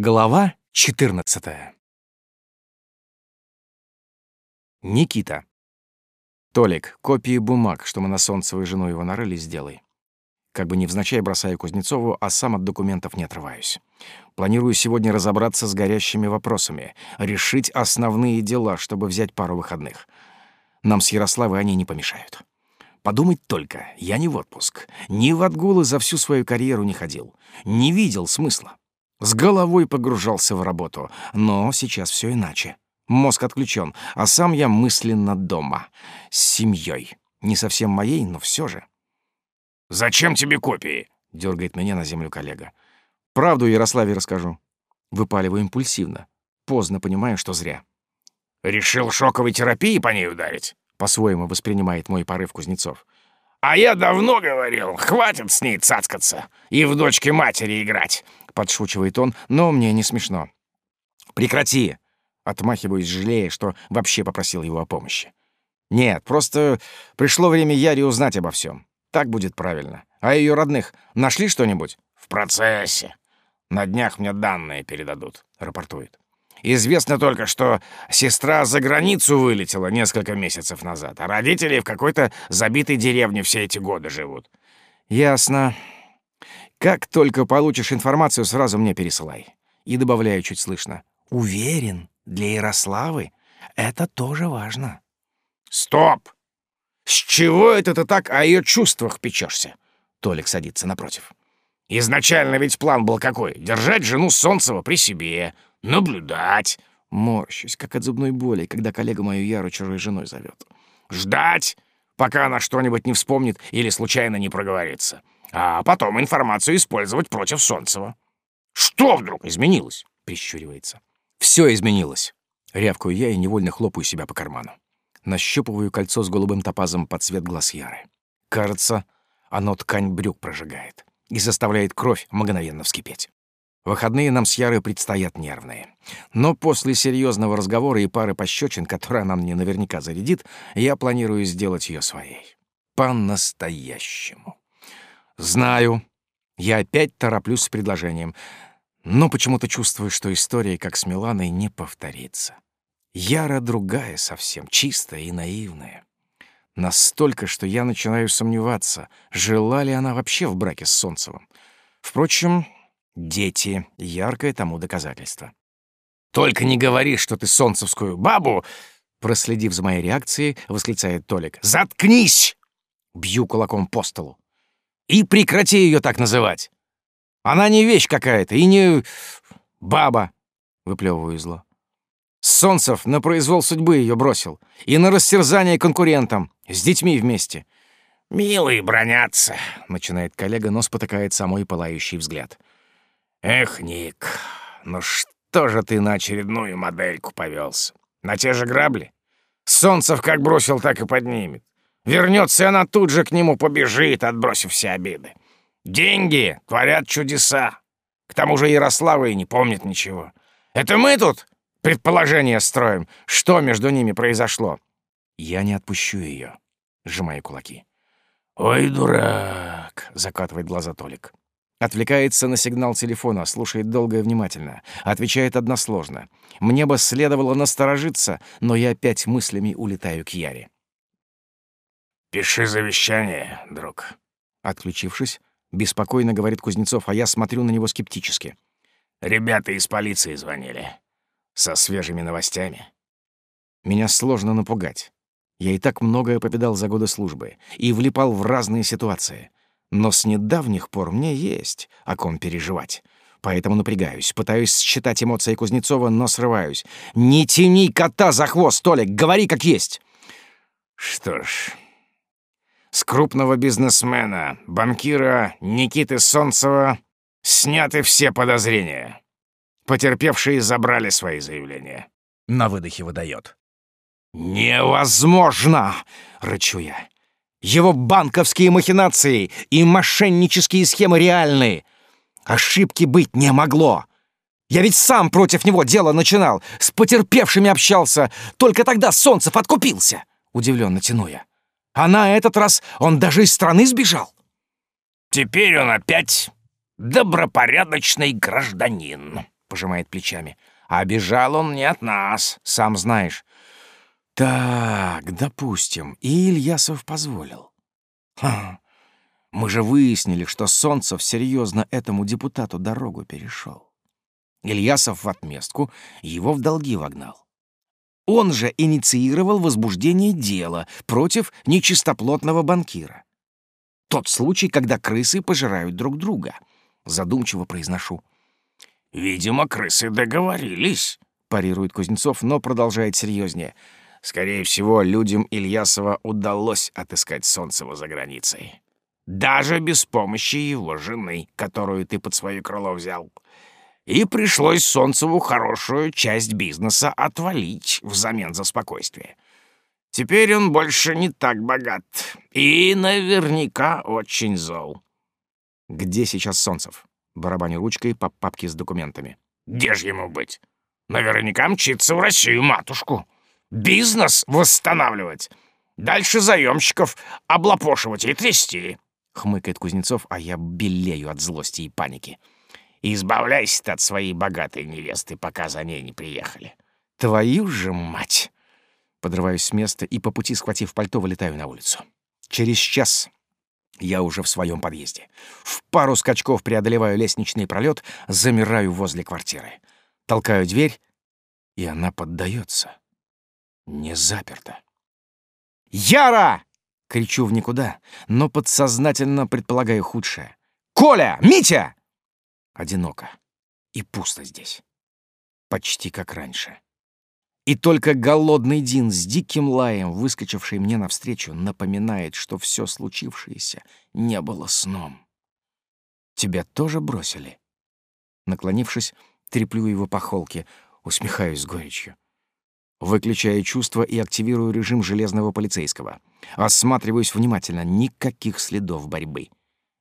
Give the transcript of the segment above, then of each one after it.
Глава 14 Никита. Толик, копии бумаг, что мы на Солнцевой жену его нарыли, сделай. Как бы невзначай бросаю Кузнецову, а сам от документов не отрываюсь. Планирую сегодня разобраться с горящими вопросами, решить основные дела, чтобы взять пару выходных. Нам с Ярославой они не помешают. Подумать только, я не в отпуск, ни в отгулы за всю свою карьеру не ходил, не видел смысла. С головой погружался в работу, но сейчас все иначе. Мозг отключен, а сам я мысленно дома, с семьей. Не совсем моей, но все же. «Зачем тебе копии?» — дергает меня на землю коллега. «Правду Ярославе расскажу». Выпаливаю импульсивно. Поздно понимаю, что зря. «Решил шоковой терапией по ней ударить?» — по-своему воспринимает мой порыв Кузнецов. «А я давно говорил, хватит с ней цацкаться и в дочке матери играть подшучивает он, но мне не смешно. «Прекрати!» — отмахиваюсь, жалея, что вообще попросил его о помощи. «Нет, просто пришло время Яре узнать обо всем. Так будет правильно. А ее родных нашли что-нибудь?» «В процессе. На днях мне данные передадут», — рапортует. «Известно только, что сестра за границу вылетела несколько месяцев назад, а родители в какой-то забитой деревне все эти годы живут». «Ясно. Как только получишь информацию, сразу мне пересылай. И добавляю чуть слышно. Уверен, для Ярославы это тоже важно. Стоп! С чего это ты так о ее чувствах печешься? Толик садится напротив. Изначально ведь план был какой? Держать жену Солнцева при себе, наблюдать. Морщусь, как от зубной боли, когда коллега мою Яру чужой женой зовет. Ждать, пока она что-нибудь не вспомнит или случайно не проговорится а потом информацию использовать против Солнцева. Что вдруг изменилось? Прищуривается. Все изменилось. Рявкаю я и невольно хлопаю себя по карману. Нащупываю кольцо с голубым топазом под цвет глаз Яры. Кажется, оно ткань брюк прожигает и заставляет кровь мгновенно вскипеть. Выходные нам с Ярой предстоят нервные. Но после серьезного разговора и пары пощечин, которые она мне наверняка зарядит, я планирую сделать ее своей. По-настоящему. Знаю. Я опять тороплюсь с предложением. Но почему-то чувствую, что история, как с Миланой, не повторится. Яра другая совсем, чистая и наивная. Настолько, что я начинаю сомневаться, жила ли она вообще в браке с Солнцевым. Впрочем, дети — яркое тому доказательство. «Только не говори, что ты солнцевскую бабу!» Проследив за моей реакцией, восклицает Толик. «Заткнись!» Бью кулаком по столу. И прекрати ее так называть. Она не вещь какая-то и не... баба, выплевываю зло. Солнцев на произвол судьбы ее бросил. И на растерзание конкурентам. С детьми вместе. «Милые бронятся», — начинает коллега, но спотыкает самый пылающий взгляд. «Эх, Ник, ну что же ты на очередную модельку повелся? На те же грабли? Солнцев как бросил, так и поднимет. Вернется, она тут же к нему побежит, отбросив все обиды. Деньги творят чудеса. К тому же Ярослава и не помнит ничего. Это мы тут предположение строим, что между ними произошло. Я не отпущу ее, сжимая кулаки. «Ой, дурак!» — закатывает глаза Толик. Отвлекается на сигнал телефона, слушает долго и внимательно. Отвечает односложно. Мне бы следовало насторожиться, но я опять мыслями улетаю к Яре. «Пиши завещание, друг». Отключившись, беспокойно говорит Кузнецов, а я смотрю на него скептически. «Ребята из полиции звонили. Со свежими новостями». Меня сложно напугать. Я и так многое повидал за годы службы и влипал в разные ситуации. Но с недавних пор мне есть о ком переживать. Поэтому напрягаюсь, пытаюсь считать эмоции Кузнецова, но срываюсь. «Не тяни кота за хвост, Толик! Говори как есть!» «Что ж...» С крупного бизнесмена, банкира Никиты Солнцева сняты все подозрения. Потерпевшие забрали свои заявления. На выдохе выдает. «Невозможно!» — рычу я. «Его банковские махинации и мошеннические схемы реальны. Ошибки быть не могло. Я ведь сам против него дело начинал, с потерпевшими общался. Только тогда Солнцев откупился!» — удивленно тяну я. А на этот раз он даже из страны сбежал. Теперь он опять добропорядочный гражданин, пожимает плечами. «А бежал он не от нас, сам знаешь». «Так, допустим, и Ильясов позволил». Ха, мы же выяснили, что Солнцев серьезно этому депутату дорогу перешел. Ильясов в отместку его в долги вогнал. Он же инициировал возбуждение дела против нечистоплотного банкира. Тот случай, когда крысы пожирают друг друга. Задумчиво произношу. «Видимо, крысы договорились», — парирует Кузнецов, но продолжает серьезнее. «Скорее всего, людям Ильясова удалось отыскать Солнцева за границей. Даже без помощи его жены, которую ты под свое крыло взял и пришлось Солнцеву хорошую часть бизнеса отвалить взамен за спокойствие. Теперь он больше не так богат и наверняка очень зол. «Где сейчас Солнцев?» — барабаню ручкой по папке с документами. «Где же ему быть? Наверняка мчится в Россию матушку. Бизнес восстанавливать. Дальше заемщиков облапошивать и трясти», — хмыкает Кузнецов, а я белею от злости и паники. И избавляйся от своей богатой невесты, пока за ней не приехали. Твою же мать! Подрываюсь с места и по пути, схватив пальто, вылетаю на улицу. Через час я уже в своем подъезде. В пару скачков преодолеваю лестничный пролет, замираю возле квартиры. Толкаю дверь, и она поддается. Не заперта. «Яра!» — кричу в никуда, но подсознательно предполагаю худшее. «Коля! Митя!» Одиноко. И пусто здесь. Почти как раньше. И только голодный Дин с диким лаем, выскочивший мне навстречу, напоминает, что все случившееся не было сном. «Тебя тоже бросили?» Наклонившись, треплю его по холке, усмехаюсь с горечью. Выключаю чувства и активирую режим железного полицейского. Осматриваюсь внимательно, никаких следов борьбы.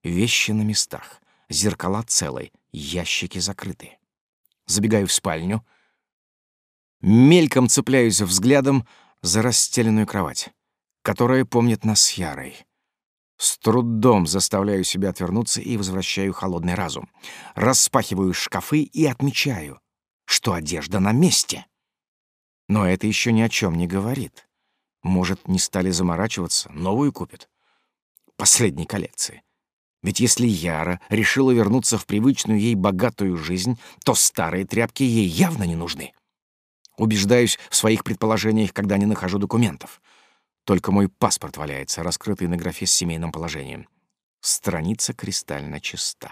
Вещи на местах, зеркала целые, ящики закрыты. Забегаю в спальню, мельком цепляюсь взглядом за расстеленную кровать, которая помнит нас с Ярой. С трудом заставляю себя отвернуться и возвращаю холодный разум. Распахиваю шкафы и отмечаю, что одежда на месте. Но это еще ни о чем не говорит. Может, не стали заморачиваться, новую купят. Последней коллекции. Ведь если Яра решила вернуться в привычную ей богатую жизнь, то старые тряпки ей явно не нужны. Убеждаюсь в своих предположениях, когда не нахожу документов. Только мой паспорт валяется, раскрытый на графе с семейным положением. Страница кристально чиста.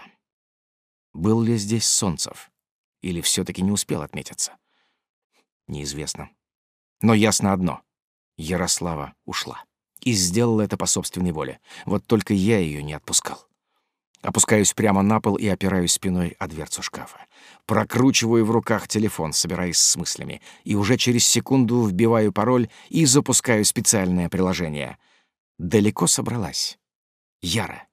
Был ли здесь Солнцев? Или все таки не успел отметиться? Неизвестно. Но ясно одно — Ярослава ушла. И сделала это по собственной воле. Вот только я ее не отпускал. Опускаюсь прямо на пол и опираюсь спиной о дверцу шкафа. Прокручиваю в руках телефон, собираясь с мыслями, и уже через секунду вбиваю пароль и запускаю специальное приложение. Далеко собралась. Яра.